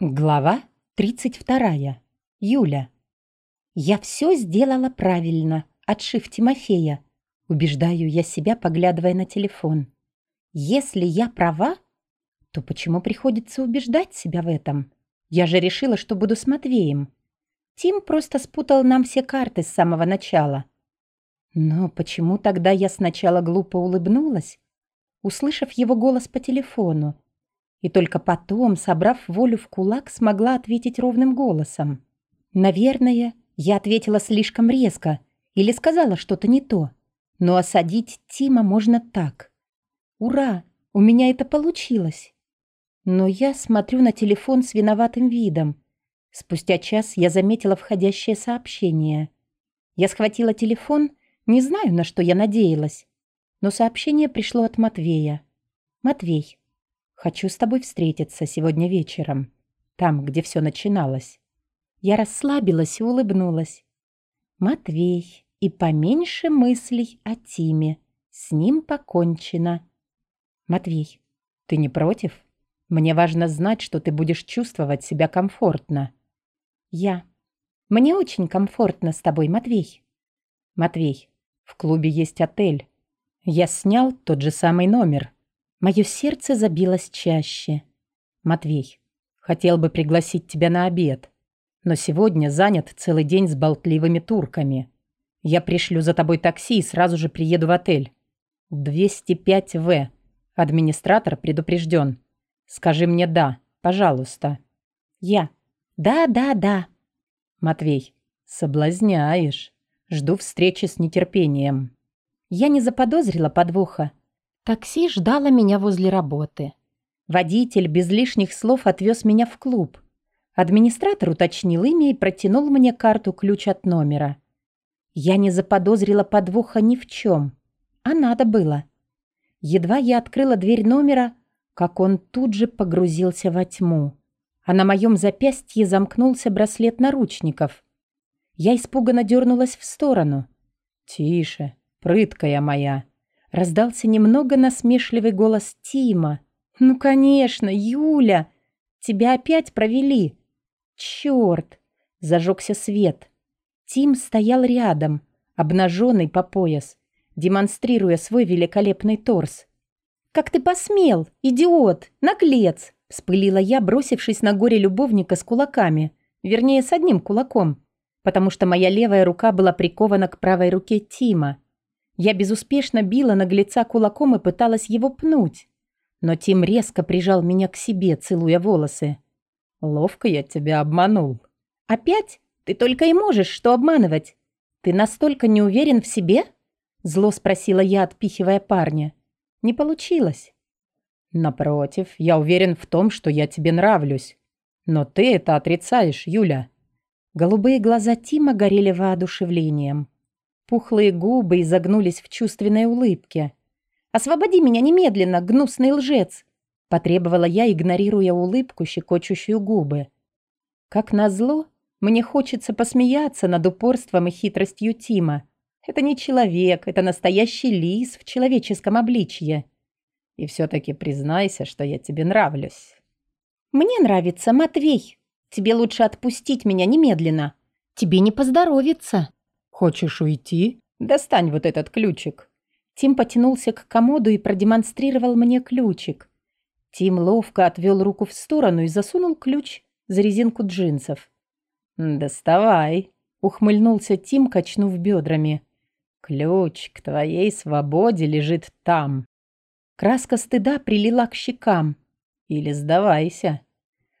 Глава 32. Юля. «Я все сделала правильно, отшив Тимофея», убеждаю я себя, поглядывая на телефон. «Если я права, то почему приходится убеждать себя в этом? Я же решила, что буду с Матвеем. Тим просто спутал нам все карты с самого начала. Но почему тогда я сначала глупо улыбнулась, услышав его голос по телефону, и только потом, собрав волю в кулак, смогла ответить ровным голосом. Наверное, я ответила слишком резко или сказала что-то не то. Но осадить Тима можно так. Ура, у меня это получилось. Но я смотрю на телефон с виноватым видом. Спустя час я заметила входящее сообщение. Я схватила телефон, не знаю, на что я надеялась. Но сообщение пришло от Матвея. «Матвей, Хочу с тобой встретиться сегодня вечером, там, где все начиналось. Я расслабилась и улыбнулась. Матвей, и поменьше мыслей о Тиме. С ним покончено. Матвей, ты не против? Мне важно знать, что ты будешь чувствовать себя комфортно. Я. Мне очень комфортно с тобой, Матвей. Матвей, в клубе есть отель. Я снял тот же самый номер. Мое сердце забилось чаще. «Матвей, хотел бы пригласить тебя на обед, но сегодня занят целый день с болтливыми турками. Я пришлю за тобой такси и сразу же приеду в отель. 205В. Администратор предупрежден. Скажи мне «да», пожалуйста». Я. «Да, да, да». Матвей. Соблазняешь. Жду встречи с нетерпением. Я не заподозрила подвоха. Такси ждало меня возле работы. Водитель без лишних слов отвез меня в клуб. Администратор уточнил имя и протянул мне карту-ключ от номера. Я не заподозрила подвоха ни в чем, а надо было. Едва я открыла дверь номера, как он тут же погрузился во тьму, а на моем запястье замкнулся браслет наручников. Я испуганно дернулась в сторону. «Тише, прыткая моя!» Раздался немного насмешливый голос Тима. «Ну, конечно, Юля! Тебя опять провели!» «Черт!» — зажегся свет. Тим стоял рядом, обнаженный по пояс, демонстрируя свой великолепный торс. «Как ты посмел, идиот, наглец!» — вспылила я, бросившись на горе любовника с кулаками, вернее, с одним кулаком, потому что моя левая рука была прикована к правой руке Тима. Я безуспешно била наглеца кулаком и пыталась его пнуть. Но Тим резко прижал меня к себе, целуя волосы. «Ловко я тебя обманул». «Опять? Ты только и можешь что обманывать. Ты настолько не уверен в себе?» Зло спросила я, отпихивая парня. «Не получилось». «Напротив, я уверен в том, что я тебе нравлюсь. Но ты это отрицаешь, Юля». Голубые глаза Тима горели воодушевлением. Пухлые губы изогнулись в чувственной улыбке. «Освободи меня немедленно, гнусный лжец!» Потребовала я, игнорируя улыбку, щекочущую губы. Как назло, мне хочется посмеяться над упорством и хитростью Тима. Это не человек, это настоящий лис в человеческом обличье. И все-таки признайся, что я тебе нравлюсь. Мне нравится Матвей. Тебе лучше отпустить меня немедленно. Тебе не поздоровится. «Хочешь уйти? Достань вот этот ключик». Тим потянулся к комоду и продемонстрировал мне ключик. Тим ловко отвел руку в сторону и засунул ключ за резинку джинсов. «Доставай», — ухмыльнулся Тим, качнув бедрами. «Ключ к твоей свободе лежит там». Краска стыда прилила к щекам. «Или сдавайся».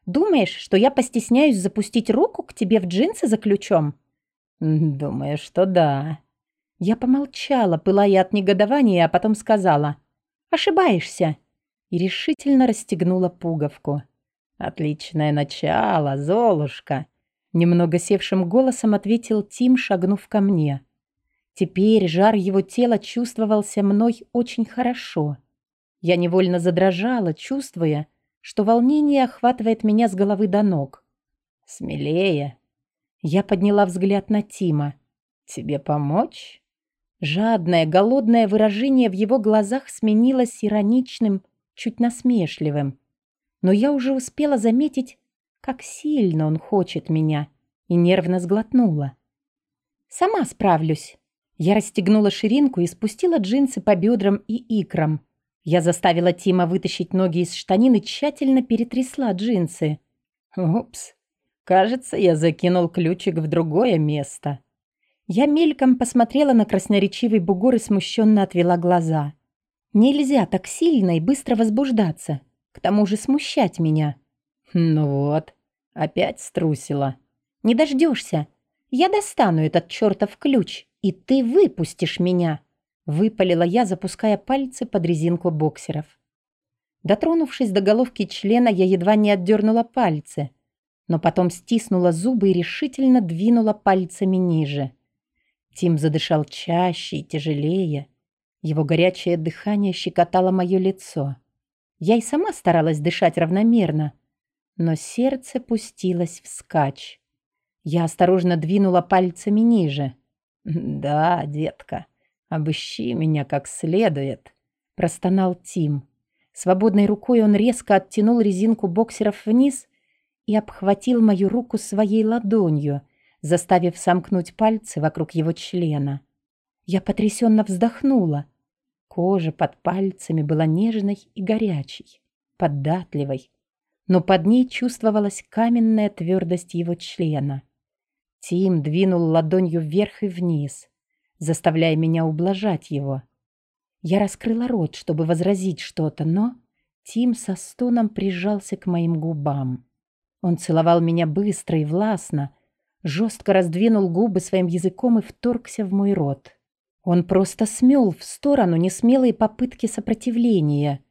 «Думаешь, что я постесняюсь запустить руку к тебе в джинсы за ключом?» «Думаю, что да». Я помолчала, пылая от негодования, а потом сказала «Ошибаешься» и решительно расстегнула пуговку. «Отличное начало, Золушка!» Немного севшим голосом ответил Тим, шагнув ко мне. Теперь жар его тела чувствовался мной очень хорошо. Я невольно задрожала, чувствуя, что волнение охватывает меня с головы до ног. «Смелее, я подняла взгляд на Тима. «Тебе помочь?» Жадное, голодное выражение в его глазах сменилось ироничным, чуть насмешливым. Но я уже успела заметить, Как сильно он хочет меня. И нервно сглотнула. «Сама справлюсь». Я расстегнула ширинку и спустила джинсы по бедрам и икрам. Я заставила Тима вытащить ноги из штанин и тщательно перетрясла джинсы. Упс. Кажется, я закинул ключик в другое место. Я мельком посмотрела на красноречивый бугор и смущенно отвела глаза. Нельзя так сильно и быстро возбуждаться. К тому же смущать меня. Ну вот, опять струсила. Не дождешься. Я достану этот чертов ключ, и ты выпустишь меня. Выпалила я, запуская пальцы под резинку боксеров. Дотронувшись до головки члена, я едва не отдернула пальцы, но потом стиснула зубы и решительно двинула пальцами ниже. Тим задышал чаще и тяжелее. Его горячее дыхание щекотало мое лицо. Я и сама старалась дышать равномерно, но сердце пустилось вскачь. Я осторожно двинула пальцами ниже. «Да, детка», «Обыщи меня как следует», — простонал Тим. Свободной рукой он резко оттянул резинку боксеров вниз и обхватил мою руку своей ладонью, заставив сомкнуть пальцы вокруг его члена. Я потрясенно вздохнула. Кожа под пальцами была нежной и горячей, податливой, но под ней чувствовалась каменная твердость его члена. Тим двинул ладонью вверх и вниз, заставляя меня ублажать его. Я раскрыла рот, чтобы возразить что-то, но Тим со стоном прижался к моим губам. Он целовал меня быстро и властно, жестко раздвинул губы своим языком и вторгся в мой рот. Он просто смел в сторону несмелые попытки сопротивления.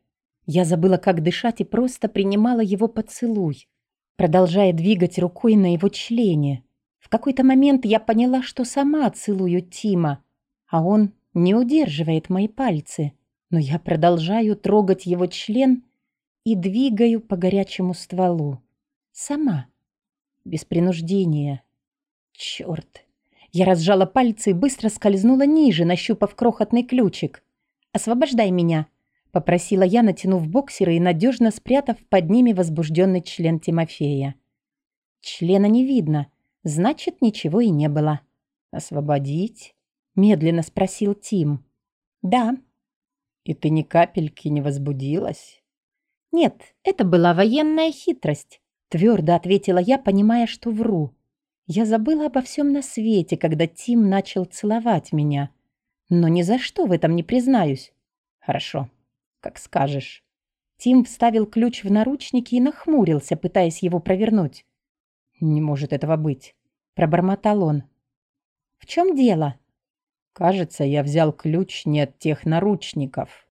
Я забыла, как дышать, и просто принимала его поцелуй, продолжая двигать рукой на его члене. В какой-то момент я поняла, что сама целую Тима, а он не удерживает мои пальцы, но я продолжаю трогать его член и двигаю по горячему стволу. Сама. Без принуждения. Черт. Я разжала пальцы и быстро скользнула ниже, нащупав крохотный ключик. «Освобождай меня», — попросила я, натянув боксеры и надежно спрятав под ними возбужденный член Тимофея. Члена не видно — Значит, ничего и не было. «Освободить?» — медленно спросил Тим. «Да». «И ты ни капельки не возбудилась?» «Нет, это была военная хитрость», — твердо ответила я, понимая, что вру. Я забыла обо всем на свете, когда Тим начал целовать меня. Но ни за что в этом не признаюсь. «Хорошо, как скажешь». Тим вставил ключ в наручники и нахмурился, пытаясь его провернуть. «Не может этого быть пробормотал он. «В чем дело?» «Кажется, я взял ключ не от тех наручников».